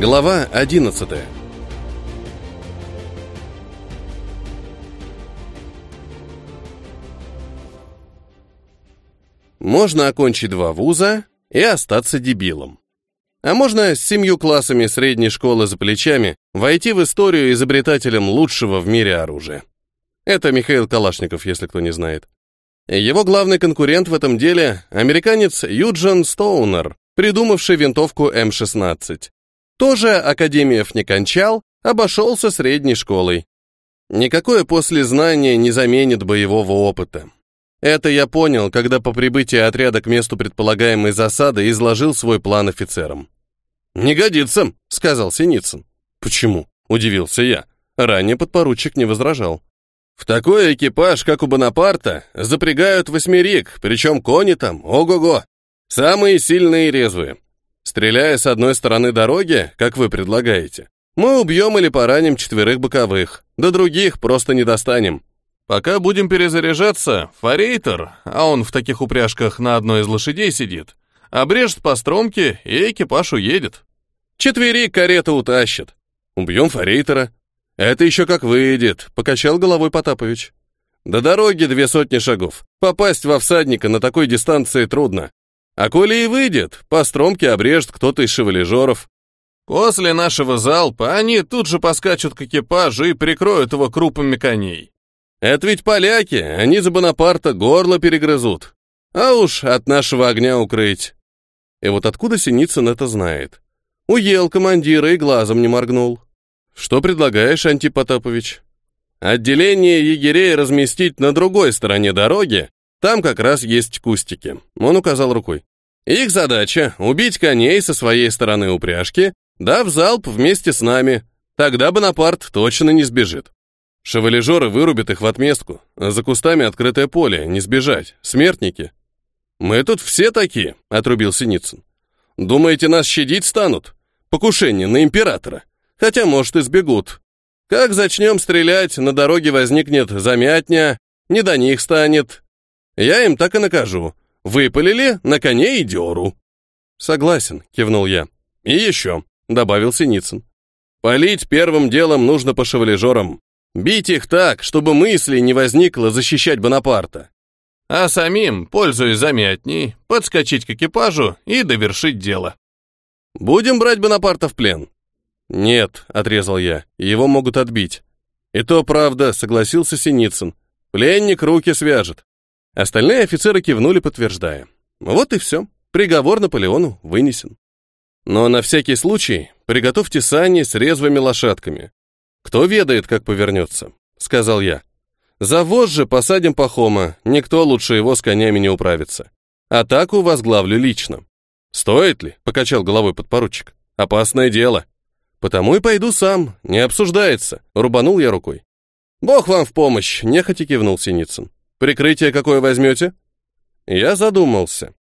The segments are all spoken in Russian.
Глава 11 Можно окончить два вуза и остаться дебилом. А можно с семью классами средней школы за плечами войти в историю изобретателем лучшего в мире оружия. Это Михаил Калашников, если кто не знает. Его главный конкурент в этом деле – американец Юджин Стоунер, придумавший винтовку М-16. Тоже академиев не кончал, обошелся средней школой. Никакое послезнание не заменит боевого опыта. Это я понял, когда по прибытии отряда к месту предполагаемой засады изложил свой план офицерам. «Не годится», — сказал Синицын. «Почему?» — удивился я. Ранее подпоручик не возражал. «В такой экипаж, как у Бонапарта, запрягают восьмерик, причем кони там, ого-го, самые сильные и резвые. Стреляя с одной стороны дороги, как вы предлагаете, мы убьем или пораним четверых боковых, до других просто не достанем. Пока будем перезаряжаться, форейтер, а он в таких упряжках на одной из лошадей сидит, обрежет по стромке, и экипаж уедет. Четверик карета утащит. Убьем форейтера. Это еще как выйдет, покачал головой Потапович. До дороги две сотни шагов. Попасть во всадника на такой дистанции трудно. А коли и выйдет, по стромке обрежет кто-то из шевележеров. После нашего залпа они тут же поскачут к экипажу и прикроют его крупами коней. Это ведь поляки, они за Бонапарта горло перегрызут. А уж от нашего огня укрыть. И вот откуда Синицын это знает? Уел командира и глазом не моргнул. Что предлагаешь, Антипотапович? Отделение егерей разместить на другой стороне дороги, там как раз есть кустики. Он указал рукой. Их задача — убить коней со своей стороны упряжки, дав залп вместе с нами. Тогда Бонапарт точно не сбежит. Шевалежоры вырубят их в отместку. За кустами открытое поле, не сбежать. Смертники. Мы тут все такие, отрубил Синицын. Думаете, нас щадить станут? Покушение на императора. Хотя, может, и сбегут. Как зачнем стрелять, на дороге возникнет замятня, не до них станет. Я им так и накажу. Выпалили на коне и дёру. Согласен, кивнул я. И еще, добавил Синицын. Полить первым делом нужно по шевалежорам. Бить их так, чтобы мысли не возникло защищать Бонапарта. А самим, пользуясь замятней, подскочить к экипажу и довершить дело. Будем брать Бонапарта в плен? Нет, отрезал я, его могут отбить. И то правда, согласился Синицын. Пленник руки свяжет. Остальные офицеры кивнули, подтверждая. Вот и все. Приговор Наполеону вынесен. Но на всякий случай приготовьте сани с резвыми лошадками. «Кто ведает, как повернется», — сказал я. «За же посадим Пахома, никто лучше его с конями не управится. Атаку возглавлю лично». «Стоит ли?» — покачал головой подпоручик. «Опасное дело». «Потому и пойду сам, не обсуждается», — рубанул я рукой. «Бог вам в помощь», — нехотя кивнул Синицын. «Прикрытие какое возьмете?» Я задумался.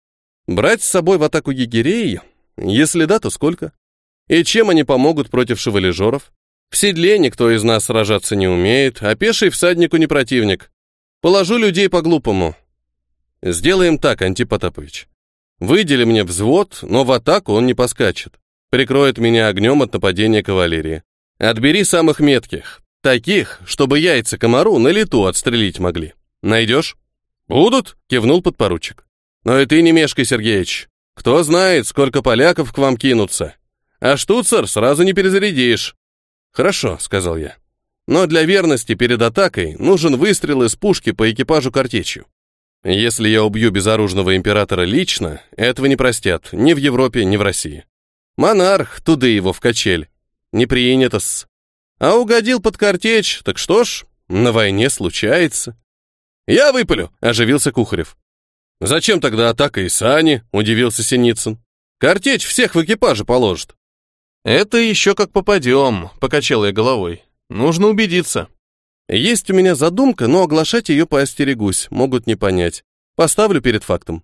Брать с собой в атаку егерей? Если да, то сколько? И чем они помогут против шевалежеров? В седле никто из нас сражаться не умеет, а пеший всаднику не противник. Положу людей по-глупому. Сделаем так, Антипотапович. Выдели мне взвод, но в атаку он не поскачет. Прикроет меня огнем от нападения кавалерии. Отбери самых метких, таких, чтобы яйца комару на лету отстрелить могли. Найдешь? Будут, кивнул подпоручик. Но и ты не мешкай, Сергеич. Кто знает, сколько поляков к вам кинутся. А штуцер сразу не перезарядишь. «Хорошо», — сказал я. «Но для верности перед атакой нужен выстрел из пушки по экипажу картечью. Если я убью безоружного императора лично, этого не простят ни в Европе, ни в России. Монарх, туды его в качель. Не принято-с. А угодил под картечь, так что ж, на войне случается». «Я выпалю», — оживился Кухарев. «Зачем тогда атака и сани?» — удивился Синицын. «Картечь всех в экипаже положит». «Это еще как попадем», — покачал я головой. «Нужно убедиться». «Есть у меня задумка, но оглашать ее поостерегусь, могут не понять. Поставлю перед фактом».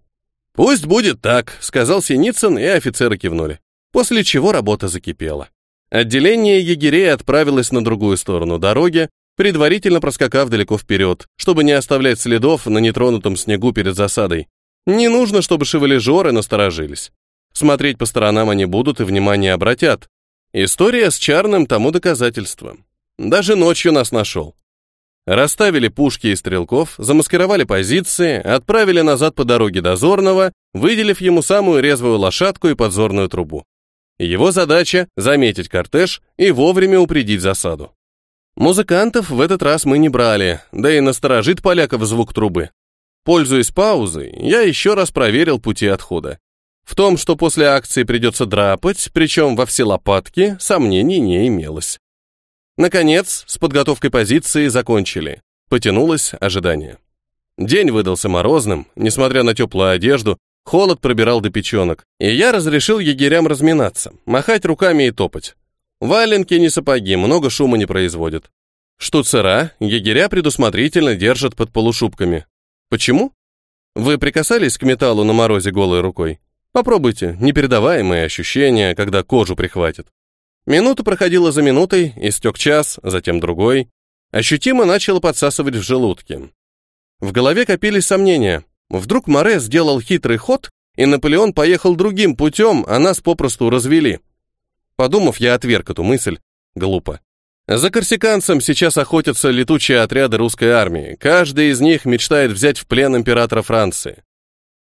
«Пусть будет так», — сказал Синицын, и офицеры кивнули. После чего работа закипела. Отделение егерей отправилось на другую сторону дороги, предварительно проскакав далеко вперед, чтобы не оставлять следов на нетронутом снегу перед засадой. Не нужно, чтобы шевележоры насторожились. Смотреть по сторонам они будут и внимание обратят, История с Чарным тому доказательство. Даже ночью нас нашел. Расставили пушки и стрелков, замаскировали позиции, отправили назад по дороге дозорного, выделив ему самую резвую лошадку и подзорную трубу. Его задача — заметить кортеж и вовремя упредить засаду. Музыкантов в этот раз мы не брали, да и насторожит поляков звук трубы. Пользуясь паузой, я еще раз проверил пути отхода. В том, что после акции придется драпать, причем во все лопатки, сомнений не имелось. Наконец, с подготовкой позиции закончили. Потянулось ожидание. День выдался морозным, несмотря на теплую одежду, холод пробирал до печенок, и я разрешил егерям разминаться, махать руками и топать. Валенки не сапоги, много шума не производят. Штуцера егеря предусмотрительно держат под полушубками. Почему? Вы прикасались к металлу на морозе голой рукой? Попробуйте, непередаваемые ощущения, когда кожу прихватит. Минута проходила за минутой, истек час, затем другой. Ощутимо начало подсасывать в желудке. В голове копились сомнения. Вдруг Море сделал хитрый ход, и Наполеон поехал другим путем, а нас попросту развели. Подумав, я отверг эту мысль. Глупо. За корсиканцем сейчас охотятся летучие отряды русской армии. Каждый из них мечтает взять в плен императора Франции.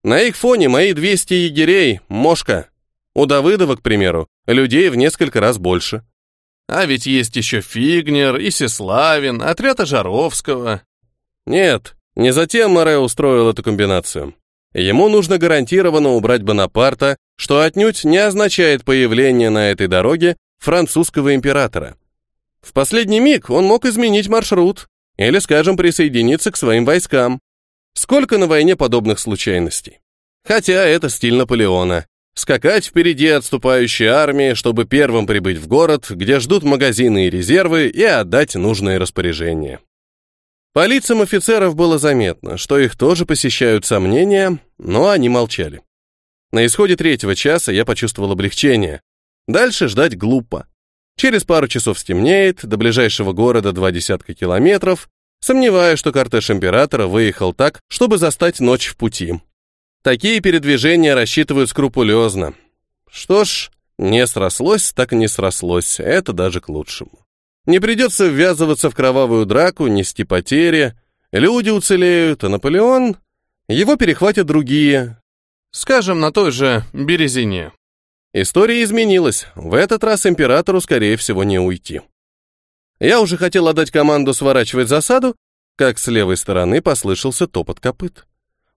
На их фоне мои 200 егерей — мошка. У Давыдова, к примеру, людей в несколько раз больше. А ведь есть еще Фигнер, Исиславин, отряд Ожаровского. Нет, не затем Море устроил эту комбинацию. Ему нужно гарантированно убрать Бонапарта, что отнюдь не означает появление на этой дороге французского императора. В последний миг он мог изменить маршрут или, скажем, присоединиться к своим войскам. Сколько на войне подобных случайностей? Хотя это стиль Наполеона. Скакать впереди отступающей армии, чтобы первым прибыть в город, где ждут магазины и резервы, и отдать нужные распоряжения. По лицам офицеров было заметно, что их тоже посещают сомнения, но они молчали. На исходе третьего часа я почувствовал облегчение. Дальше ждать глупо. Через пару часов стемнеет, до ближайшего города два десятка километров, сомневаюсь, что кортеж императора выехал так, чтобы застать ночь в пути. Такие передвижения рассчитывают скрупулезно. Что ж, не срослось, так не срослось, это даже к лучшему. Не придется ввязываться в кровавую драку, нести потери. Люди уцелеют, а Наполеон... Его перехватят другие. Скажем, на той же Березине. История изменилась. В этот раз императору, скорее всего, не уйти. Я уже хотел отдать команду сворачивать засаду, как с левой стороны послышался топот копыт.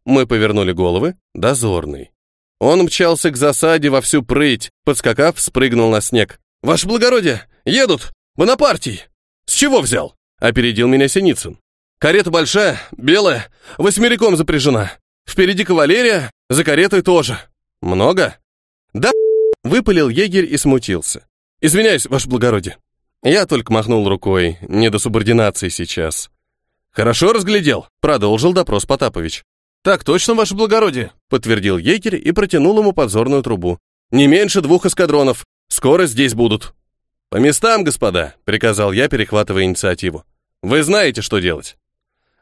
Мы повернули головы. Дозорный. Он мчался к засаде во всю прыть, подскакав, спрыгнул на снег. «Ваше благородие! Едут! Бонапартий! С чего взял?» Опередил меня Синицын. «Карета большая, белая, восьмериком запряжена. Впереди кавалерия, за каретой тоже. Много?» «Да, выпалил егерь и смутился. «Извиняюсь, ваше благородие». Я только махнул рукой, не до субординации сейчас. «Хорошо разглядел», — продолжил допрос Потапович. «Так точно, ваше благородие», — подтвердил егерь и протянул ему подзорную трубу. «Не меньше двух эскадронов. Скоро здесь будут». «По местам, господа», — приказал я, перехватывая инициативу. «Вы знаете, что делать».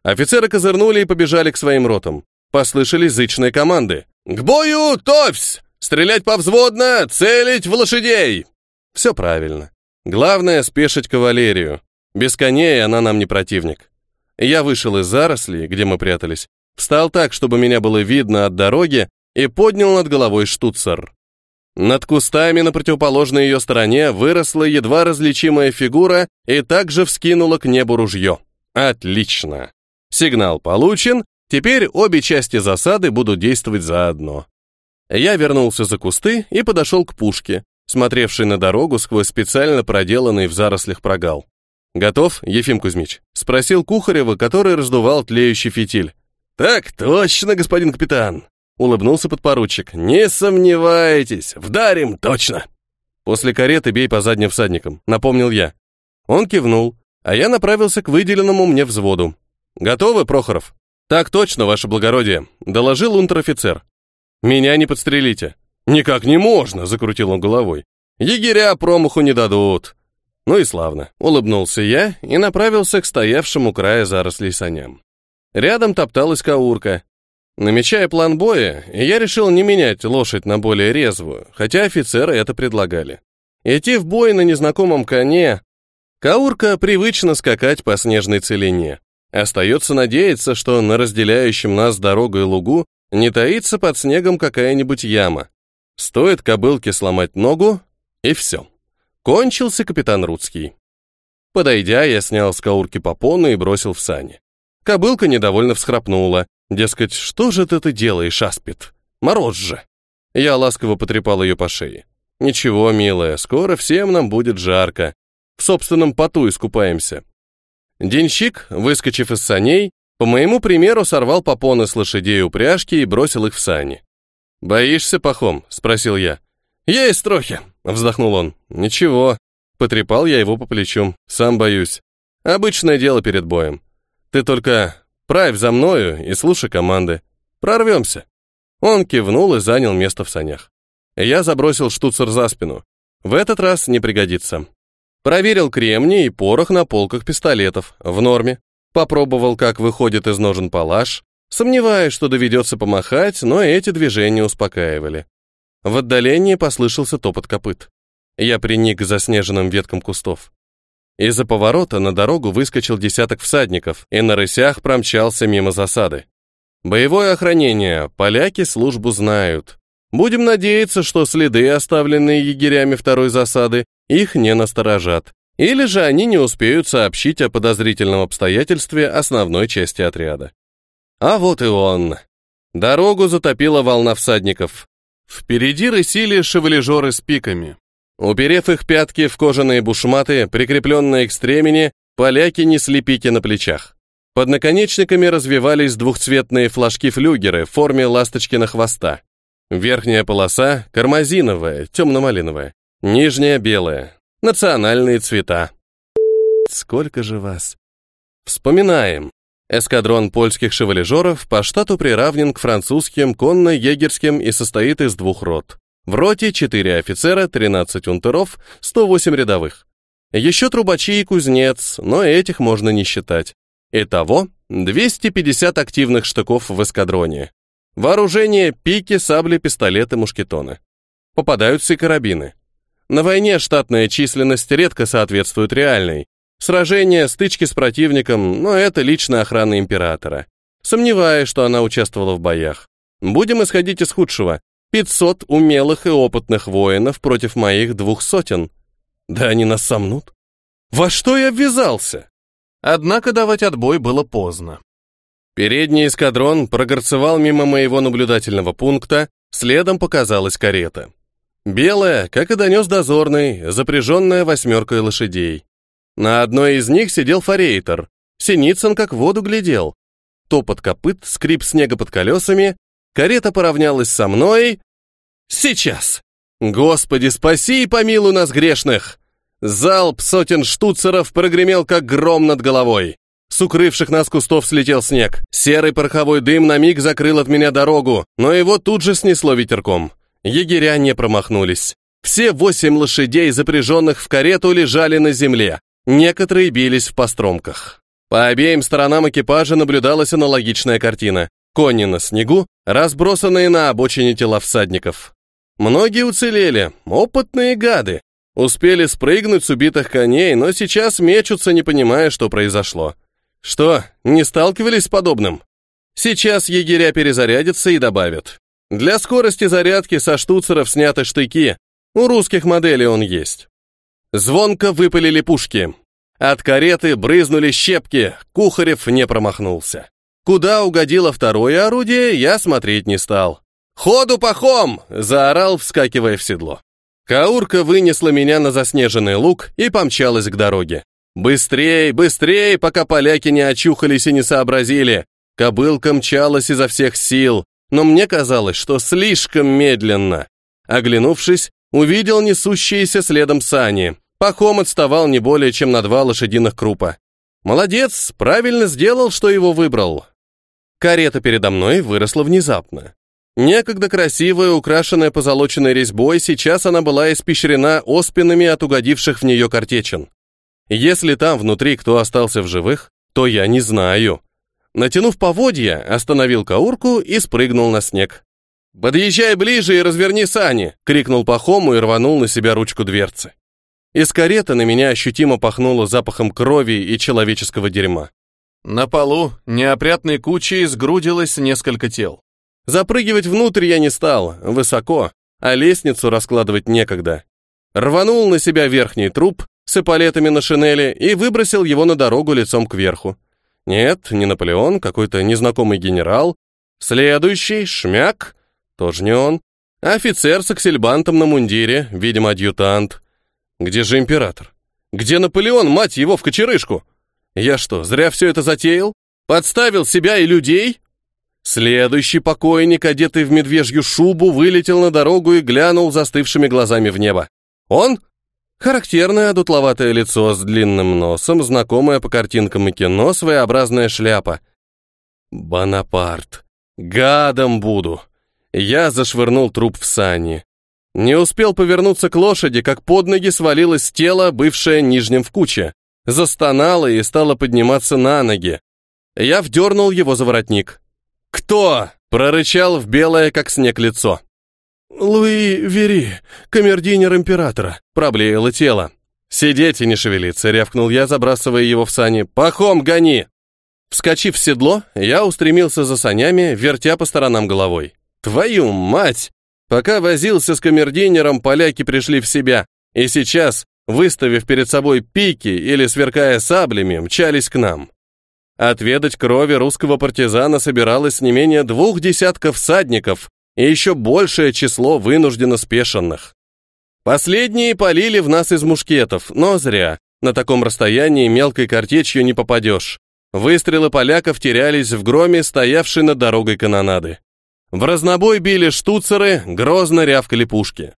Офицеры козырнули и побежали к своим ротам. Послышались зычные команды. «К бою, товсь! Стрелять повзводно! Целить в лошадей!» Все правильно. Главное — спешить кавалерию. Без коней она нам не противник. Я вышел из зарослей, где мы прятались, встал так, чтобы меня было видно от дороги, и поднял над головой штуцер. Над кустами на противоположной ее стороне выросла едва различимая фигура и также вскинула к небу ружье. Отлично. Сигнал получен, теперь обе части засады будут действовать заодно. Я вернулся за кусты и подошел к пушке, смотревшей на дорогу сквозь специально проделанный в зарослях прогал. «Готов, Ефим Кузьмич?» — спросил Кухарева, который раздувал тлеющий фитиль. «Так точно, господин капитан!» Улыбнулся подпоручик. «Не сомневайтесь, вдарим точно!» «После кареты бей по задним всадникам», — напомнил я. Он кивнул, а я направился к выделенному мне взводу. «Готовы, Прохоров?» «Так точно, ваше благородие», — доложил унтер-офицер. «Меня не подстрелите». «Никак не можно», — закрутил он головой. «Егеря промаху не дадут». Ну и славно, улыбнулся я и направился к стоявшему краю зарослей саням. Рядом топталась каурка, Намечая план боя, я решил не менять лошадь на более резвую, хотя офицеры это предлагали. Идти в бой на незнакомом коне. Каурка привычно скакать по снежной целине. Остается надеяться, что на разделяющем нас дорогой лугу не таится под снегом какая-нибудь яма. Стоит кобылке сломать ногу, и все. Кончился капитан Рудский. Подойдя, я снял с каурки попону и бросил в сани. Кобылка недовольно всхрапнула. Дескать, что же ты, ты делаешь, Аспид? Мороз же. Я ласково потрепал ее по шее. Ничего, милая, скоро всем нам будет жарко. В собственном поту искупаемся. Денщик, выскочив из саней, по моему примеру сорвал попоны с лошадей упряжки и бросил их в сани. «Боишься, Пахом?» — спросил я. «Есть трохи», — вздохнул он. «Ничего». Потрепал я его по плечу. «Сам боюсь. Обычное дело перед боем. Ты только правь за мною и слушай команды. Прорвемся». Он кивнул и занял место в санях. Я забросил штуцер за спину. В этот раз не пригодится. Проверил кремни и порох на полках пистолетов. В норме. Попробовал, как выходит из ножен палаш. Сомневаюсь, что доведется помахать, но эти движения успокаивали. В отдалении послышался топот копыт. Я приник к заснеженным веткам кустов. Из-за поворота на дорогу выскочил десяток всадников и на рысях промчался мимо засады. Боевое охранение, поляки службу знают. Будем надеяться, что следы, оставленные егерями второй засады, их не насторожат. Или же они не успеют сообщить о подозрительном обстоятельстве основной части отряда. А вот и он. Дорогу затопила волна всадников. Впереди рысили шевележеры с пиками. Уперев их пятки в кожаные бушматы, прикрепленные к стремени, поляки несли пики на плечах. Под наконечниками развивались двухцветные флажки-флюгеры в форме ласточкина хвоста. Верхняя полоса — кармазиновая, темно-малиновая. Нижняя — белая. Национальные цвета. Сколько же вас? Вспоминаем. Эскадрон польских шевалежеров по штату приравнен к французским конно-егерским и состоит из двух рот. В роте 4 офицера, 13 унтеров, 108 рядовых. Еще трубачи и кузнец, но этих можно не считать. Итого 250 активных штыков в эскадроне. Вооружение – пики, сабли, пистолеты, мушкетоны. Попадаются и карабины. На войне штатная численность редко соответствует реальной. Сражения, стычки с противником, но это личная охрана императора. Сомневаюсь, что она участвовала в боях. Будем исходить из худшего. 500 умелых и опытных воинов против моих двух сотен. Да они нас сомнут. Во что я ввязался? Однако давать отбой было поздно. Передний эскадрон прогорцевал мимо моего наблюдательного пункта, следом показалась карета. Белая, как и донес дозорный, запряженная восьмеркой лошадей. На одной из них сидел форейтер. Синицын как в воду глядел. Топот копыт, скрип снега под колесами. Карета поравнялась со мной. Сейчас! Господи, спаси и помилуй нас грешных! Залп сотен штуцеров прогремел, как гром над головой. С укрывших нас кустов слетел снег. Серый пороховой дым на миг закрыл от меня дорогу, но его тут же снесло ветерком. Егеря не промахнулись. Все восемь лошадей, запряженных в карету, лежали на земле. Некоторые бились в постромках. По обеим сторонам экипажа наблюдалась аналогичная картина. Кони на снегу, разбросанные на обочине тела всадников. Многие уцелели, опытные гады. Успели спрыгнуть с убитых коней, но сейчас мечутся, не понимая, что произошло. Что, не сталкивались с подобным? Сейчас егеря перезарядятся и добавят. Для скорости зарядки со штуцеров сняты штыки. У русских моделей он есть. Звонко выпалили пушки. От кареты брызнули щепки, Кухарев не промахнулся. Куда угодило второе орудие, я смотреть не стал. «Ходу пахом!» — заорал, вскакивая в седло. Каурка вынесла меня на заснеженный луг и помчалась к дороге. Быстрей, быстрей, пока поляки не очухались и не сообразили. Кобылка мчалась изо всех сил, но мне казалось, что слишком медленно. Оглянувшись, увидел несущиеся следом сани. Пахом отставал не более чем на два лошадиных крупа. Молодец, правильно сделал, что его выбрал. Карета передо мной выросла внезапно. Некогда красивая, украшенная позолоченной резьбой, сейчас она была испещрена оспинами от угодивших в нее картечин. Если там внутри кто остался в живых, то я не знаю. Натянув поводья, остановил каурку и спрыгнул на снег. «Подъезжай ближе и разверни сани!» — крикнул Пахому и рванул на себя ручку дверцы. Из кареты на меня ощутимо пахнуло запахом крови и человеческого дерьма. На полу неопрятной кучей сгрудилось несколько тел. Запрыгивать внутрь я не стал, высоко, а лестницу раскладывать некогда. Рванул на себя верхний труп с эполетами на шинели и выбросил его на дорогу лицом кверху. Нет, не Наполеон, какой-то незнакомый генерал. Следующий, шмяк, тоже не он. Офицер с аксельбантом на мундире, видимо, адъютант. Где же император? Где Наполеон, мать его, в кочерышку? Я что, зря все это затеял? Подставил себя и людей? Следующий покойник, одетый в медвежью шубу, вылетел на дорогу и глянул застывшими глазами в небо. Он? Характерное дутловатое лицо с длинным носом, знакомая по картинкам и кино своеобразная шляпа. Бонапарт. Гадом буду. Я зашвырнул труп в сани. Не успел повернуться к лошади, как под ноги свалилось тело, бывшее нижним в куче. Застонало и стало подниматься на ноги. Я вдернул его за воротник. «Кто?» — прорычал в белое, как снег, лицо. «Луи Вери, камердинер императора», — проблеяло тело. «Сидеть и не шевелиться», — рявкнул я, забрасывая его в сани. «Пахом гони!» Вскочив в седло, я устремился за санями, вертя по сторонам головой. «Твою мать!» Пока возился с камердинером, поляки пришли в себя, и сейчас, выставив перед собой пики или сверкая саблями, мчались к нам. Отведать крови русского партизана собиралось не менее двух десятков всадников и еще большее число вынужденно спешенных. Последние полили в нас из мушкетов, но зря. На таком расстоянии мелкой картечью не попадешь. Выстрелы поляков терялись в громе, стоявшей над дорогой канонады. В разнобой били штуцеры, грозно рявкали пушки.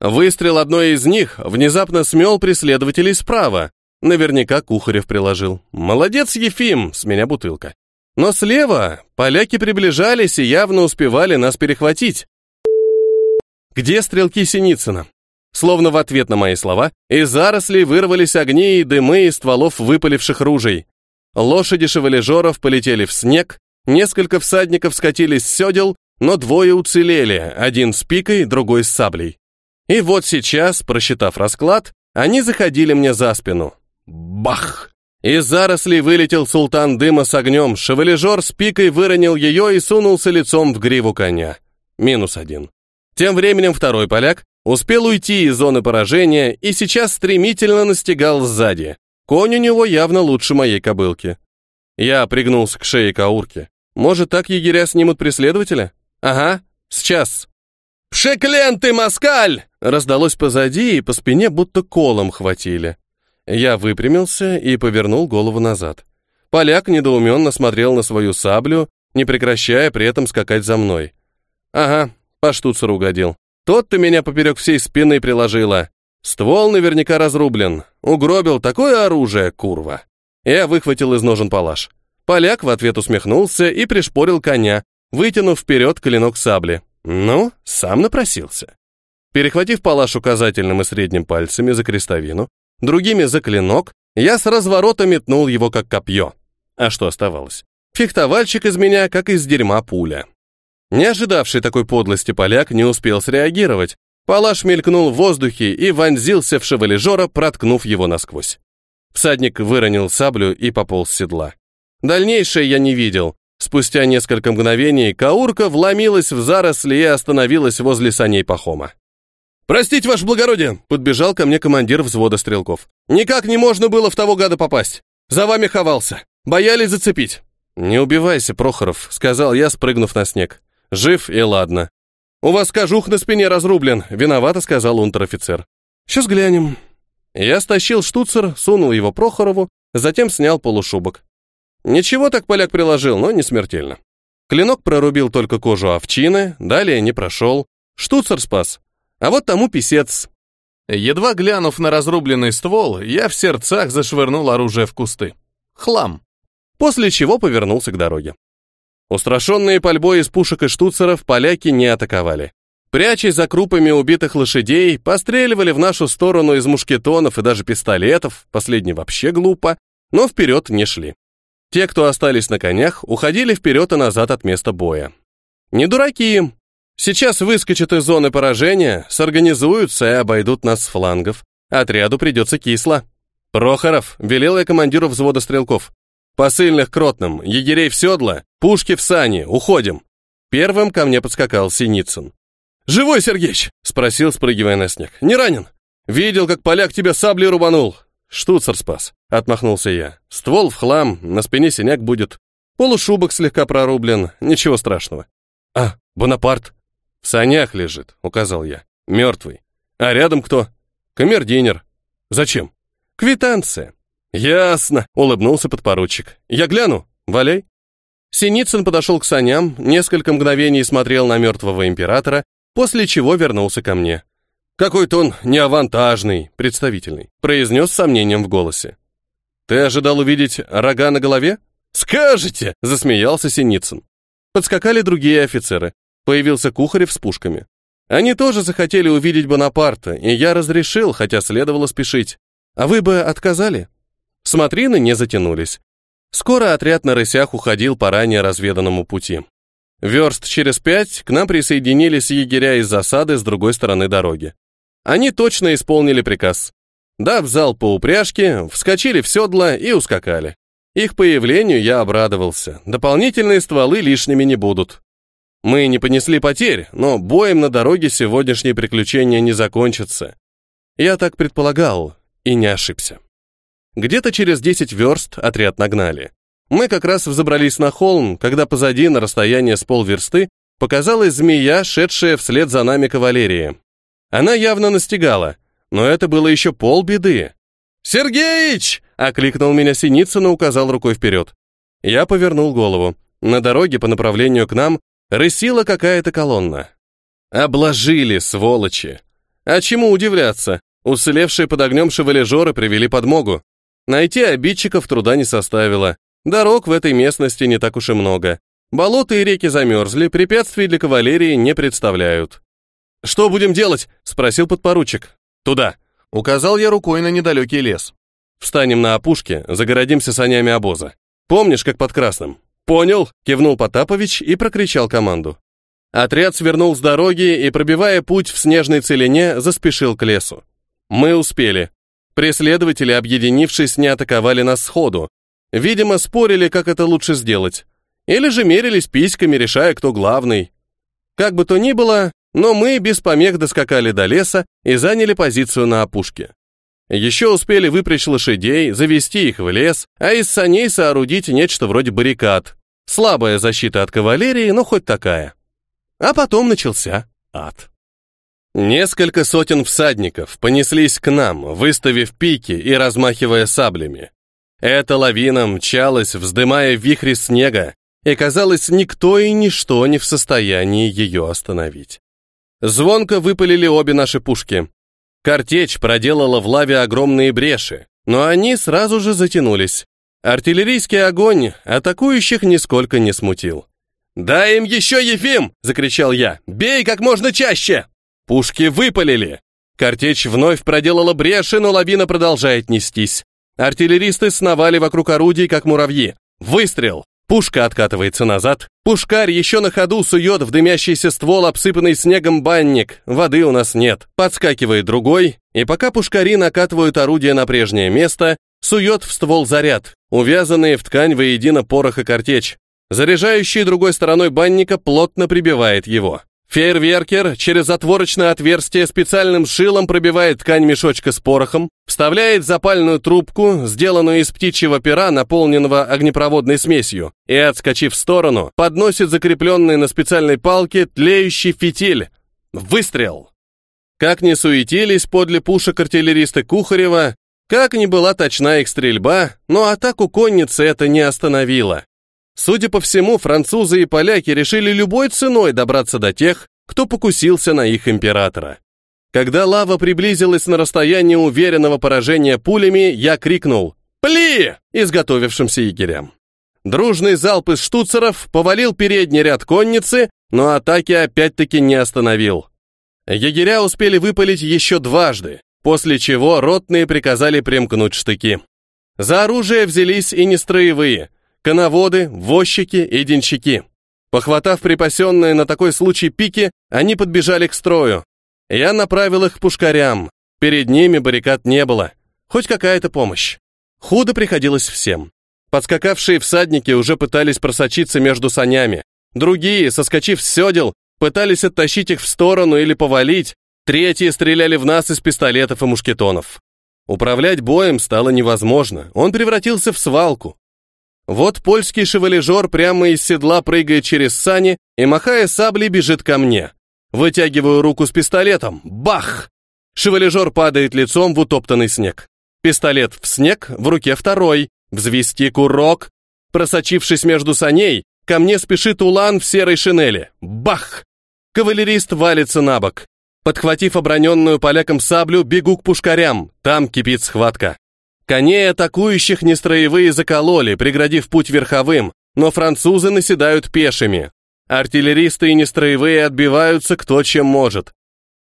Выстрел одной из них внезапно смел преследователей справа. Наверняка Кухарев приложил. «Молодец, Ефим!» — с меня бутылка. Но слева поляки приближались и явно успевали нас перехватить. Где стрелки Синицына? Словно в ответ на мои слова, из зарослей вырвались огни и дымы из стволов выпаливших ружей. Лошади шевележеров полетели в снег, несколько всадников скатились с седел, но двое уцелели, один с пикой, другой с саблей. И вот сейчас, просчитав расклад, они заходили мне за спину. Бах! Из зарослей вылетел султан дыма с огнем, шевележер с пикой выронил ее и сунулся лицом в гриву коня. Минус один. Тем временем второй поляк успел уйти из зоны поражения и сейчас стремительно настигал сзади. Конь у него явно лучше моей кобылки. Я пригнулся к шее каурки. Может, так егеря снимут преследователя? «Ага, сейчас». «Пшеклен ты, москаль!» Раздалось позади, и по спине будто колом хватили. Я выпрямился и повернул голову назад. Поляк недоуменно смотрел на свою саблю, не прекращая при этом скакать за мной. «Ага, по штуцеру угодил. Тот ты меня поперек всей спины приложила. Ствол наверняка разрублен. Угробил такое оружие, курва». Я выхватил из ножен палаш. Поляк в ответ усмехнулся и пришпорил коня, вытянув вперед клинок сабли. Ну, сам напросился. Перехватив палаш указательным и средним пальцами за крестовину, другими за клинок, я с разворота метнул его как копье. А что оставалось? Фехтовальщик из меня, как из дерьма пуля. Не ожидавший такой подлости поляк не успел среагировать. Палаш мелькнул в воздухе и вонзился в шевележора, проткнув его насквозь. Всадник выронил саблю и пополз с седла. Дальнейшее я не видел, Спустя несколько мгновений Каурка вломилась в заросли и остановилась возле саней Пахома. «Простите, ваше благородие!» — подбежал ко мне командир взвода стрелков. «Никак не можно было в того гада попасть. За вами ховался. Боялись зацепить». «Не убивайся, Прохоров», — сказал я, спрыгнув на снег. «Жив и ладно». «У вас кожух на спине разрублен», — виновато сказал унтер-офицер. «Сейчас глянем». Я стащил штуцер, сунул его Прохорову, затем снял полушубок. Ничего так поляк приложил, но не смертельно. Клинок прорубил только кожу овчины, далее не прошел. Штуцер спас. А вот тому писец. Едва глянув на разрубленный ствол, я в сердцах зашвырнул оружие в кусты. Хлам. После чего повернулся к дороге. Устрашенные пальбой из пушек и штуцеров поляки не атаковали. Прячась за крупами убитых лошадей, постреливали в нашу сторону из мушкетонов и даже пистолетов, последний вообще глупо, но вперед не шли. Те, кто остались на конях, уходили вперед и назад от места боя. Не дураки, Сейчас выскочат из зоны поражения, сорганизуются и обойдут нас с флангов. Отряду придется кисло. Прохоров, велел я командиру взвода стрелков. Посыльных к ротным, егерей в седла, пушки в сани, уходим. Первым ко мне подскакал Синицын. «Живой, Сергеич?» — спросил, спрыгивая на снег. «Не ранен?» «Видел, как поляк тебя саблей рубанул». «Штуцер спас», — отмахнулся я. «Ствол в хлам, на спине синяк будет. Полушубок слегка прорублен, ничего страшного». «А, Бонапарт?» «В санях лежит», — указал я. «Мертвый». «А рядом кто?» «Камердинер». «Зачем?» «Квитанция». «Ясно», — улыбнулся подпоручик. «Я гляну. Валяй». Синицын подошел к саням, несколько мгновений смотрел на мертвого императора, после чего вернулся ко мне. «Какой-то он неавантажный, представительный», — произнес с сомнением в голосе. «Ты ожидал увидеть рога на голове?» «Скажете!» — засмеялся Синицын. Подскакали другие офицеры. Появился Кухарев с пушками. Они тоже захотели увидеть Бонапарта, и я разрешил, хотя следовало спешить. А вы бы отказали? Смотрины не затянулись. Скоро отряд на рысях уходил по ранее разведанному пути. Верст через пять к нам присоединились егеря из засады с другой стороны дороги. Они точно исполнили приказ. Дав зал по упряжке, вскочили в седла и ускакали. Их появлению я обрадовался. Дополнительные стволы лишними не будут. Мы не понесли потерь, но боем на дороге сегодняшние приключения не закончатся. Я так предполагал и не ошибся. Где-то через 10 верст отряд нагнали. Мы как раз взобрались на холм, когда позади, на расстояние с полверсты, показалась змея, шедшая вслед за нами кавалерии. Она явно настигала, но это было еще полбеды. «Сергеич!» — окликнул меня Синицын и указал рукой вперед. Я повернул голову. На дороге по направлению к нам рысила какая-то колонна. Обложили, сволочи! А чему удивляться? Уцелевшие под огнем шевалежоры привели подмогу. Найти обидчиков труда не составило. Дорог в этой местности не так уж и много. Болота и реки замерзли, препятствий для кавалерии не представляют. «Что будем делать?» — спросил подпоручик. «Туда». Указал я рукой на недалекий лес. «Встанем на опушке, загородимся санями обоза. Помнишь, как под Красным?» «Понял», — кивнул Потапович и прокричал команду. Отряд свернул с дороги и, пробивая путь в снежной целине, заспешил к лесу. Мы успели. Преследователи, объединившись, не атаковали нас сходу. Видимо, спорили, как это лучше сделать. Или же мерились письками, решая, кто главный. Как бы то ни было, но мы без помех доскакали до леса и заняли позицию на опушке. Еще успели выпрячь лошадей, завести их в лес, а из саней соорудить нечто вроде баррикад. Слабая защита от кавалерии, но хоть такая. А потом начался ад. Несколько сотен всадников понеслись к нам, выставив пики и размахивая саблями. Эта лавина мчалась, вздымая вихри снега, и, казалось, никто и ничто не в состоянии ее остановить. Звонко выпалили обе наши пушки. Картечь проделала в лаве огромные бреши, но они сразу же затянулись. Артиллерийский огонь атакующих нисколько не смутил. «Дай им еще, Ефим!» — закричал я. «Бей как можно чаще!» Пушки выпалили. Картечь вновь проделала бреши, но лавина продолжает нестись. Артиллеристы сновали вокруг орудий, как муравьи. Выстрел! Пушка откатывается назад. Пушкарь еще на ходу сует в дымящийся ствол, обсыпанный снегом банник. Воды у нас нет. Подскакивает другой, и пока пушкари накатывают орудие на прежнее место, сует в ствол заряд, увязанные в ткань воедино порох и картечь. Заряжающий другой стороной банника плотно прибивает его. Фейерверкер через отворочное отверстие специальным шилом пробивает ткань мешочка с порохом, вставляет запальную трубку, сделанную из птичьего пера, наполненного огнепроводной смесью, и, отскочив в сторону, подносит закрепленный на специальной палке тлеющий фитиль. Выстрел! Как ни суетились подле пушек артиллеристы Кухарева, как ни была точна их стрельба, но атаку конницы это не остановило. Судя по всему, французы и поляки решили любой ценой добраться до тех, кто покусился на их императора. Когда лава приблизилась на расстояние уверенного поражения пулями, я крикнул «Пли!» изготовившимся егерям. Дружный залп из штуцеров повалил передний ряд конницы, но атаки опять-таки не остановил. Егеря успели выпалить еще дважды, после чего ротные приказали примкнуть штыки. За оружие взялись и нестроевые, коноводы, возчики и денщики. Похватав припасенные на такой случай пики, они подбежали к строю. Я направил их к пушкарям. Перед ними баррикад не было. Хоть какая-то помощь. Худо приходилось всем. Подскакавшие всадники уже пытались просочиться между санями. Другие, соскочив с седел, пытались оттащить их в сторону или повалить. Третьи стреляли в нас из пистолетов и мушкетонов. Управлять боем стало невозможно. Он превратился в свалку. Вот польский шевалежер прямо из седла прыгает через сани и, махая саблей, бежит ко мне. Вытягиваю руку с пистолетом. Бах! Шевалежер падает лицом в утоптанный снег. Пистолет в снег, в руке второй. Взвести курок. Просочившись между саней, ко мне спешит улан в серой шинели. Бах! Кавалерист валится на бок. Подхватив оброненную поляком саблю, бегу к пушкарям. Там кипит схватка. Коней атакующих нестроевые закололи, преградив путь верховым, но французы наседают пешими. Артиллеристы и нестроевые отбиваются кто чем может.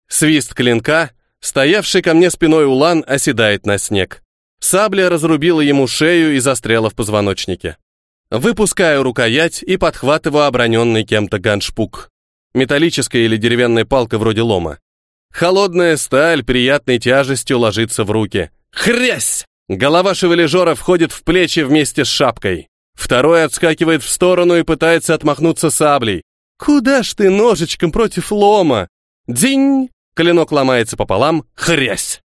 Свист клинка, стоявший ко мне спиной улан, оседает на снег. Сабля разрубила ему шею и застряла в позвоночнике. Выпускаю рукоять и подхватываю оброненный кем-то ганшпук. Металлическая или деревянная палка вроде лома. Холодная сталь приятной тяжестью ложится в руки. Хрясь! Голова шевележора входит в плечи вместе с шапкой. Второй отскакивает в сторону и пытается отмахнуться саблей. «Куда ж ты ножичком против лома?» «Дзинь!» Клинок ломается пополам. Хрясь!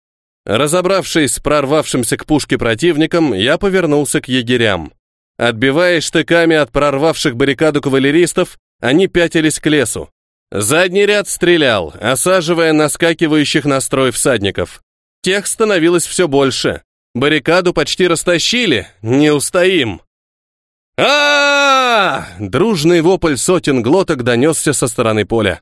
Разобравшись с прорвавшимся к пушке противником, я повернулся к егерям. Отбиваясь штыками от прорвавших баррикаду кавалеристов, они пятились к лесу. Задний ряд стрелял, осаживая наскакивающих на строй всадников. Тех становилось все больше. Баррикаду почти растащили, не устоим. а, Дружный вопль сотен глоток донесся со стороны поля.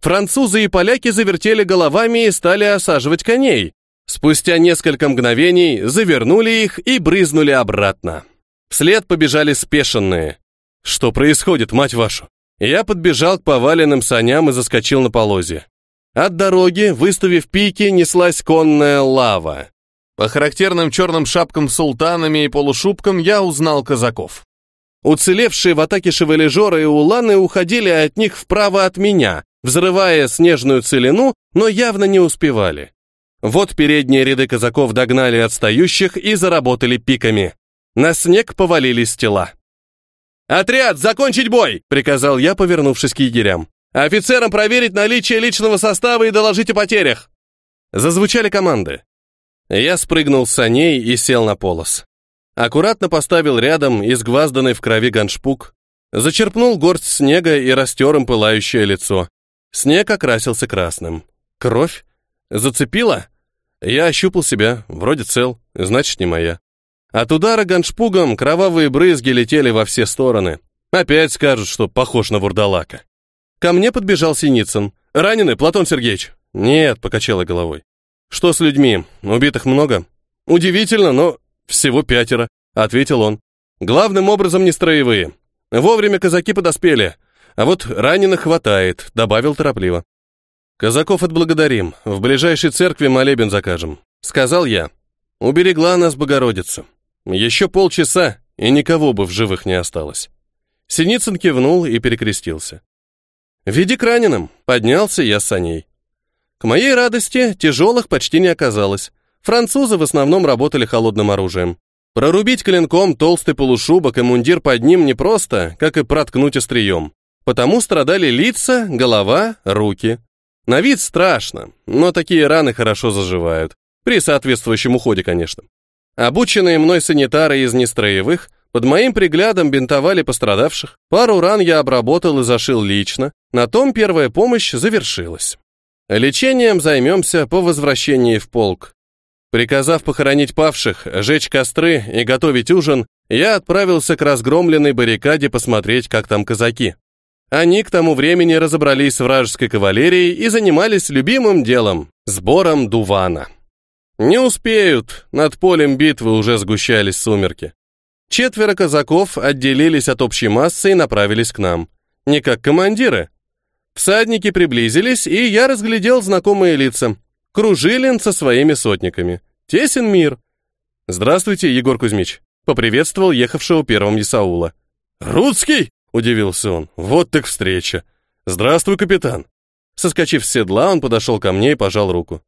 Французы и поляки завертели головами и стали осаживать коней. Спустя несколько мгновений завернули их и брызнули обратно. Вслед побежали спешенные. Что происходит, мать вашу? Я подбежал к поваленным саням и заскочил на полозе. От дороги, выставив пики, неслась конная лава. По характерным черным шапкам султанами и полушубкам я узнал казаков. Уцелевшие в атаке шевележоры и уланы уходили от них вправо от меня, взрывая снежную целину, но явно не успевали. Вот передние ряды казаков догнали отстающих и заработали пиками. На снег повалились тела. «Отряд, закончить бой!» — приказал я, повернувшись к егерям. «Офицерам проверить наличие личного состава и доложить о потерях!» Зазвучали команды. Я спрыгнул с саней и сел на полос. Аккуратно поставил рядом изгвазданный в крови ганшпук, зачерпнул горсть снега и растер им пылающее лицо. Снег окрасился красным. Кровь? Зацепила? Я ощупал себя, вроде цел, значит, не моя. От удара ганшпугом кровавые брызги летели во все стороны. Опять скажут, что похож на вурдалака. Ко мне подбежал Синицын. «Раненый, Платон Сергеевич?» «Нет», — покачала головой. «Что с людьми? Убитых много?» «Удивительно, но всего пятеро», — ответил он. «Главным образом не строевые. Вовремя казаки подоспели, а вот раненых хватает», — добавил торопливо. «Казаков отблагодарим, в ближайшей церкви молебен закажем», — сказал я. «Уберегла нас Богородица. Еще полчаса, и никого бы в живых не осталось». Синицын кивнул и перекрестился. «Веди к раненым», — поднялся я с саней. К моей радости, тяжелых почти не оказалось. Французы в основном работали холодным оружием. Прорубить клинком толстый полушубок и мундир под ним непросто, как и проткнуть острием. Потому страдали лица, голова, руки. На вид страшно, но такие раны хорошо заживают. При соответствующем уходе, конечно. Обученные мной санитары из нестроевых под моим приглядом бинтовали пострадавших. Пару ран я обработал и зашил лично. На том первая помощь завершилась. Лечением займемся по возвращении в полк. Приказав похоронить павших, жечь костры и готовить ужин, я отправился к разгромленной баррикаде посмотреть, как там казаки. Они к тому времени разобрались с вражеской кавалерией и занимались любимым делом – сбором дувана. Не успеют, над полем битвы уже сгущались сумерки. Четверо казаков отделились от общей массы и направились к нам. Не как командиры, Всадники приблизились, и я разглядел знакомые лица. Кружилин со своими сотниками. Тесен мир. «Здравствуйте, Егор Кузьмич», — поприветствовал ехавшего первым Исаула. «Рудский!» — удивился он. «Вот так встреча! Здравствуй, капитан!» Соскочив с седла, он подошел ко мне и пожал руку.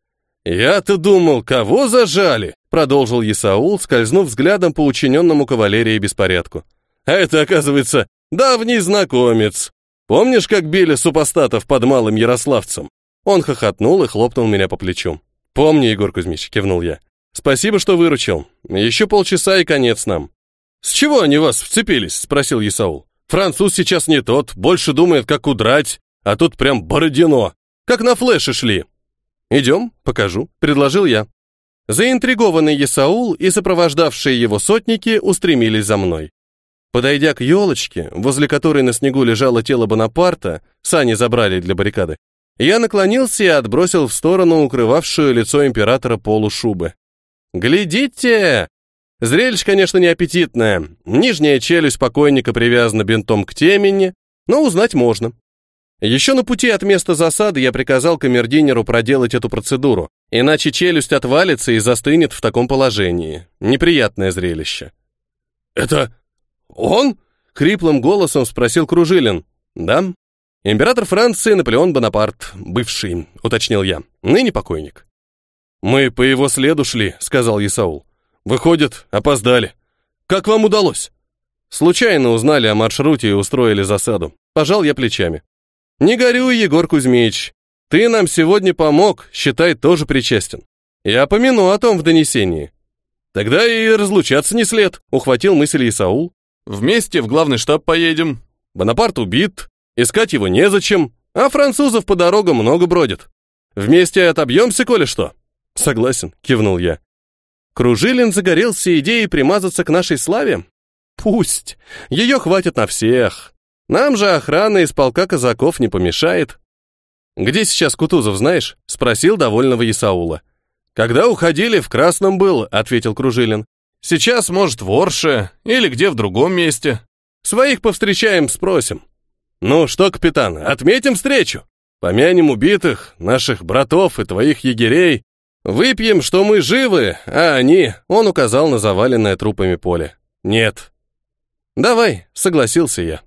«Я-то думал, кого зажали?» — продолжил Исаул, скользнув взглядом по учиненному кавалерии беспорядку. «А это, оказывается, давний знакомец. Помнишь, как били супостатов под Малым Ярославцем?» Он хохотнул и хлопнул меня по плечу. «Помни, Егор Кузьмич», — кивнул я. «Спасибо, что выручил. Еще полчаса и конец нам». «С чего они вас вцепились?» — спросил Исаул. «Француз сейчас не тот, больше думает, как удрать, а тут прям Бородино, как на флеше шли». «Идем, покажу», — предложил я. Заинтригованный Исаул и сопровождавшие его сотники устремились за мной. Подойдя к елочке, возле которой на снегу лежало тело Бонапарта, сани забрали для баррикады, я наклонился и отбросил в сторону укрывавшую лицо императора полушубы. «Глядите!» Зрелище, конечно, неаппетитное. Нижняя челюсть покойника привязана бинтом к темени, но узнать можно. Еще на пути от места засады я приказал камердинеру проделать эту процедуру, иначе челюсть отвалится и застынет в таком положении. Неприятное зрелище. «Это он?» — хриплым голосом спросил Кружилин. «Да. Император Франции Наполеон Бонапарт, бывший», — уточнил я, — «ныне покойник». «Мы по его следу шли», — сказал Исаул. «Выходит, опоздали. Как вам удалось?» Случайно узнали о маршруте и устроили засаду. Пожал я плечами. «Не горюй, Егор Кузьмич. Ты нам сегодня помог, считай, тоже причастен. Я помяну о том в донесении». «Тогда и разлучаться не след», — ухватил мысль Исаул. «Вместе в главный штаб поедем. Бонапарт убит, искать его незачем, а французов по дорогам много бродит. Вместе отобьемся, коли что». «Согласен», — кивнул я. Кружилин загорелся идеей примазаться к нашей славе? Пусть. Ее хватит на всех. Нам же охрана из полка казаков не помешает. «Где сейчас Кутузов, знаешь?» — спросил довольного Исаула. «Когда уходили, в Красном был», — ответил Кружилин. «Сейчас, может, в Орше или где в другом месте. Своих повстречаем, спросим». «Ну что, капитан, отметим встречу. Помянем убитых, наших братов и твоих егерей. Выпьем, что мы живы, а они...» Он указал на заваленное трупами поле. «Нет». «Давай», — согласился я.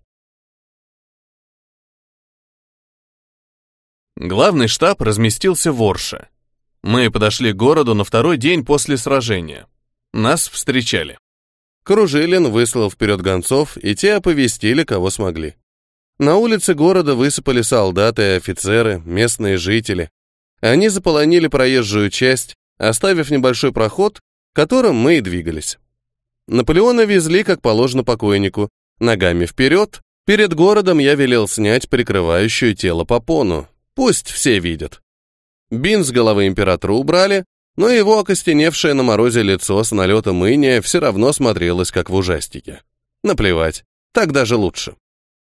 Главный штаб разместился в Орше. Мы подошли к городу на второй день после сражения. Нас встречали. Кружилин выслал вперед гонцов, и те оповестили, кого смогли. На улице города высыпали солдаты и офицеры, местные жители. Они заполонили проезжую часть, оставив небольшой проход, которым мы и двигались. Наполеона везли, как положено покойнику, ногами вперед. Перед городом я велел снять прикрывающую тело попону, Пусть все видят. Бин с головы императора убрали, но его окостеневшее на морозе лицо с налетом иния все равно смотрелось, как в ужастике. Наплевать, так даже лучше.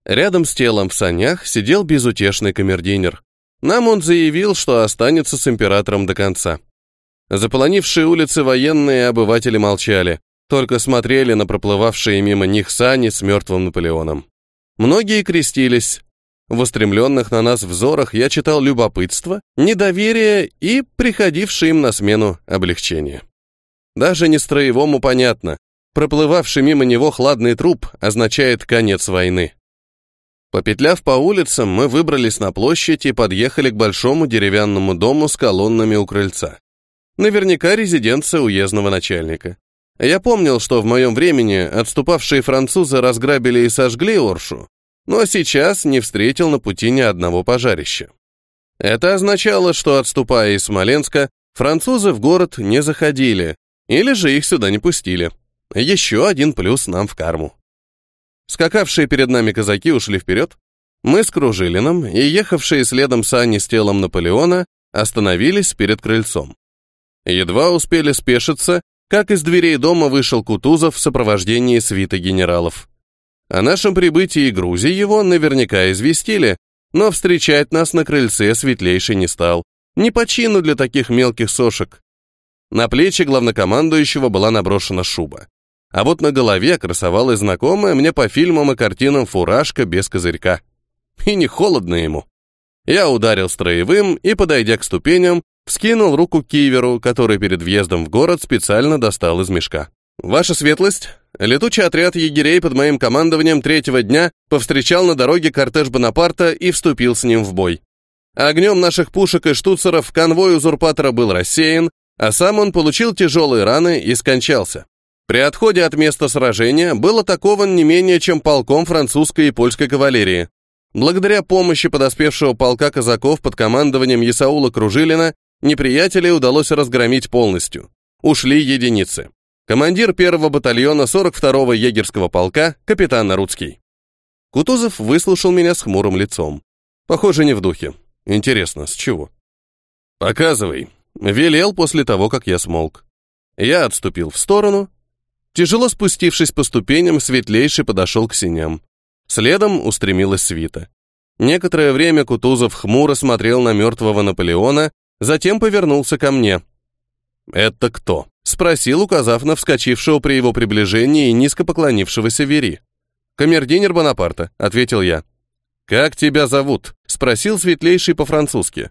Рядом с телом в санях сидел безутешный камердинер. Нам он заявил, что останется с императором до конца. Заполонившие улицы военные обыватели молчали, только смотрели на проплывавшие мимо них сани с мертвым Наполеоном. Многие крестились, в устремленных на нас взорах я читал любопытство, недоверие и приходившее им на смену облегчение. Даже не строевому понятно, проплывавший мимо него хладный труп означает конец войны. Попетляв по улицам, мы выбрались на площадь и подъехали к большому деревянному дому с колоннами у крыльца. Наверняка резиденция уездного начальника. Я помнил, что в моем времени отступавшие французы разграбили и сожгли Оршу, но сейчас не встретил на пути ни одного пожарища. Это означало, что, отступая из Смоленска, французы в город не заходили, или же их сюда не пустили. Еще один плюс нам в карму. Скакавшие перед нами казаки ушли вперед. Мы с Кружилином и ехавшие следом сани с телом Наполеона остановились перед крыльцом. Едва успели спешиться, как из дверей дома вышел Кутузов в сопровождении свита генералов. О нашем прибытии и грузе его наверняка известили, но встречать нас на крыльце светлейший не стал. Не по чину для таких мелких сошек. На плечи главнокомандующего была наброшена шуба. А вот на голове красовалась знакомая мне по фильмам и картинам фуражка без козырька. И не холодно ему. Я ударил строевым и, подойдя к ступеням, вскинул руку киверу, который перед въездом в город специально достал из мешка. Ваша светлость, летучий отряд егерей под моим командованием третьего дня повстречал на дороге кортеж Бонапарта и вступил с ним в бой. Огнем наших пушек и штуцеров конвой узурпатора был рассеян, а сам он получил тяжелые раны и скончался. При отходе от места сражения был атакован не менее чем полком французской и польской кавалерии. Благодаря помощи подоспевшего полка казаков под командованием Исаула Кружилина неприятелей удалось разгромить полностью. Ушли единицы. Командир первого батальона 42-го егерского полка, капитан Рудский. Кутузов выслушал меня с хмурым лицом. Похоже, не в духе. Интересно, с чего? «Показывай», — велел после того, как я смолк. Я отступил в сторону. Тяжело спустившись по ступеням, светлейший подошел к синям. Следом устремилась свита. Некоторое время Кутузов хмуро смотрел на мертвого Наполеона, затем повернулся ко мне. «Это кто?» — спросил, указав на вскочившего при его приближении и низко поклонившегося Вери. «Камердинер Бонапарта», — ответил я. «Как тебя зовут?» — спросил светлейший по-французски.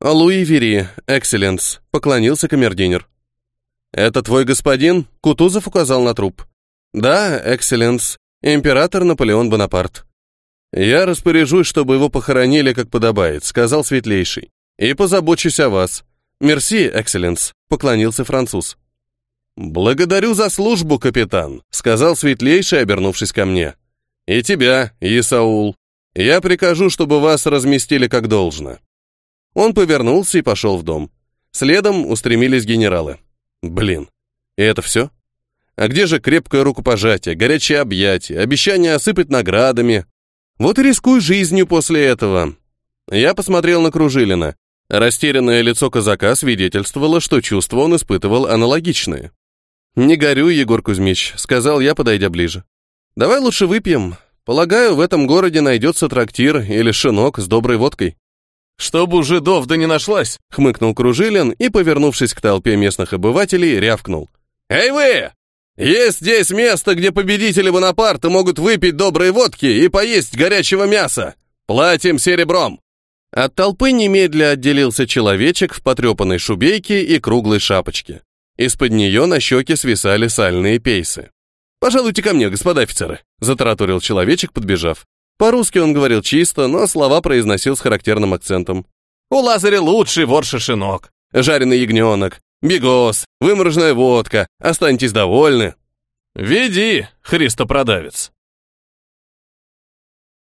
«Луи Вери, экселленс», — поклонился камердинер. «Это твой господин?» — Кутузов указал на труп. «Да, экселленс, император Наполеон Бонапарт. Я распоряжусь, чтобы его похоронили, как подобает, сказал светлейший. И позабочусь о вас. Мерси, экселленс, поклонился француз. Благодарю за службу, капитан, сказал светлейший, обернувшись ко мне. И тебя, Исаул. Я прикажу, чтобы вас разместили как должно. Он повернулся и пошел в дом. Следом устремились генералы. Блин, и это все? А где же крепкое рукопожатие, горячее объятие, обещание осыпать наградами? Вот и рискуй жизнью после этого. Я посмотрел на Кружилина. Растерянное лицо казака свидетельствовало, что чувства он испытывал аналогичные. «Не горюй, Егор Кузьмич», — сказал я, подойдя ближе. «Давай лучше выпьем. Полагаю, в этом городе найдется трактир или шинок с доброй водкой». «Чтобы у жидов да не нашлась!» — хмыкнул Кружилин и, повернувшись к толпе местных обывателей, рявкнул. «Эй вы! Есть здесь место, где победители Бонапарта могут выпить доброй водки и поесть горячего мяса. Платим серебром. От толпы немедля отделился человечек в потрепанной шубейке и круглой шапочке. Из-под нее на щеке свисали сальные пейсы. «Пожалуйте ко мне, господа офицеры», — затараторил человечек, подбежав. По-русски он говорил чисто, но слова произносил с характерным акцентом. «У Лазаря лучший вор-шишинок, жареный ягненок, Бегос, вымороженная водка, останьтесь довольны. Веди, Христопродавец.